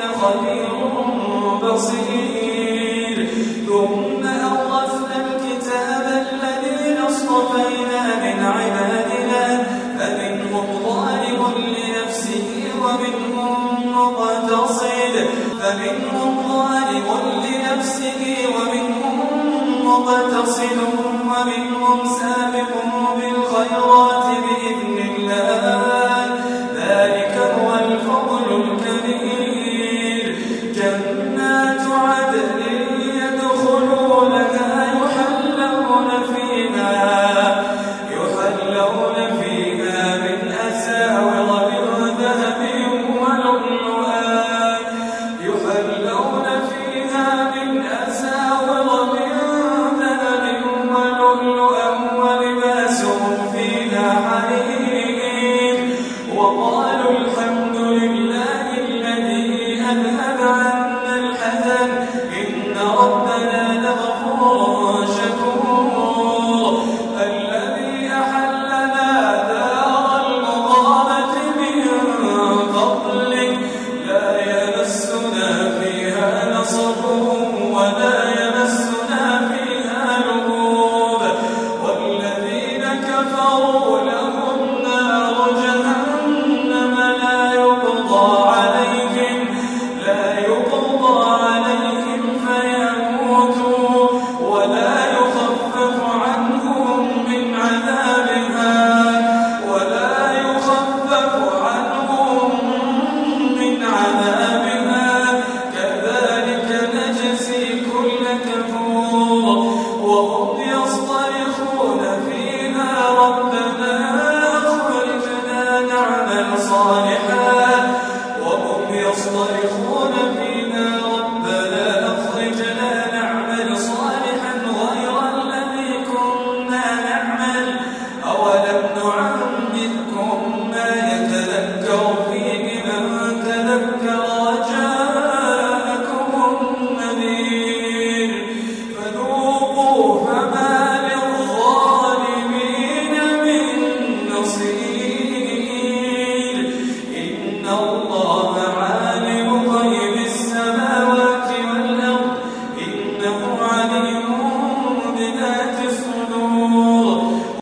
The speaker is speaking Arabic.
لخبير بصير. ثم أورثنا الكتاب اصطفينا من عبادنا فمنهم ظالم لنفسه ومنهم مقتصد ومنهم سابق بالخيرات. من وأضل não